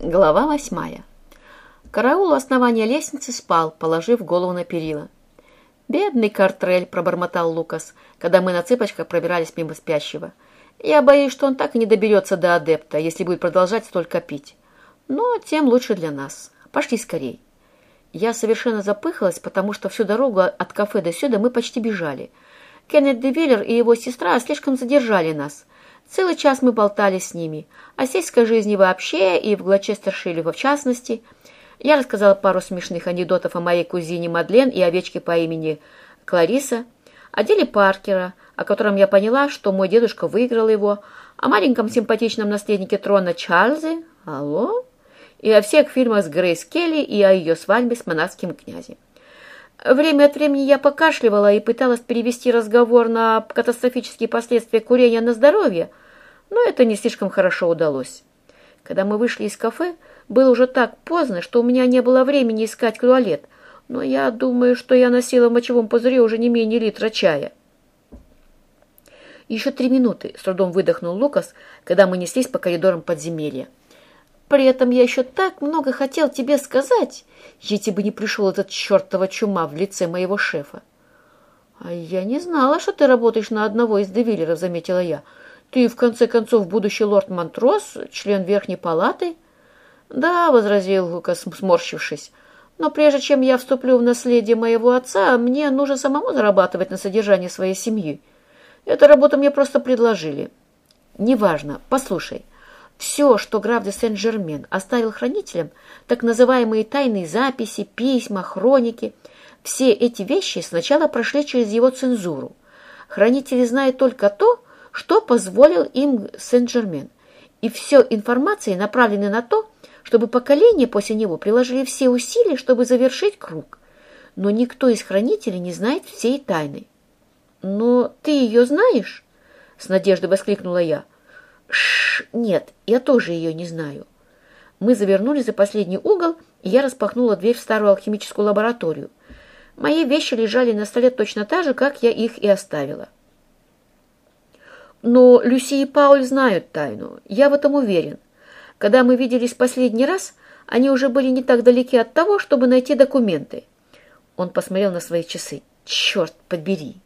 Глава восьмая. Караул у основания лестницы спал, положив голову на перила. «Бедный Картрель», — пробормотал Лукас, когда мы на цыпочках пробирались мимо спящего. «Я боюсь, что он так и не доберется до адепта, если будет продолжать столько пить. Но тем лучше для нас. Пошли скорей». Я совершенно запыхалась, потому что всю дорогу от кафе до сюда мы почти бежали. Кеннет Девиллер и его сестра слишком задержали нас — Целый час мы болтали с ними, о сельской жизни вообще и в Глочестершиле в частности. Я рассказала пару смешных анекдотов о моей кузине Мадлен и овечке по имени Клариса, о деле Паркера, о котором я поняла, что мой дедушка выиграл его, о маленьком симпатичном наследнике трона Чарльзе, алло, и о всех фильмах с Грейс Келли и о ее свадьбе с монарским князем. Время от времени я покашливала и пыталась перевести разговор на катастрофические последствия курения на здоровье, но это не слишком хорошо удалось. Когда мы вышли из кафе, было уже так поздно, что у меня не было времени искать туалет, но я думаю, что я носила в мочевом пузыре уже не менее литра чая. Еще три минуты, с трудом выдохнул Лукас, когда мы неслись по коридорам подземелья. При этом я еще так много хотел тебе сказать, если бы не пришел этот чертова чума в лице моего шефа. — А я не знала, что ты работаешь на одного из девилеров, — заметила я. — Ты, в конце концов, будущий лорд Монтрос, член Верхней Палаты? — Да, — возразил Лукас, сморщившись. — Но прежде чем я вступлю в наследие моего отца, мне нужно самому зарабатывать на содержание своей семьи. Эту работу мне просто предложили. — Неважно. Послушай. — все, что граф де Сен-Жермен оставил хранителям, так называемые тайные записи, письма, хроники, все эти вещи сначала прошли через его цензуру. Хранители знают только то, что позволил им Сен-Жермен. И все информации направлены на то, чтобы поколения после него приложили все усилия, чтобы завершить круг. Но никто из хранителей не знает всей тайны. «Но ты ее знаешь?» — с надеждой воскликнула я. Шш, нет, я тоже ее не знаю. Мы завернули за последний угол, и я распахнула дверь в старую алхимическую лабораторию. Мои вещи лежали на столе точно так же, как я их и оставила. Но Люси и Пауль знают тайну, я в этом уверен. Когда мы виделись последний раз, они уже были не так далеки от того, чтобы найти документы. Он посмотрел на свои часы. Черт побери!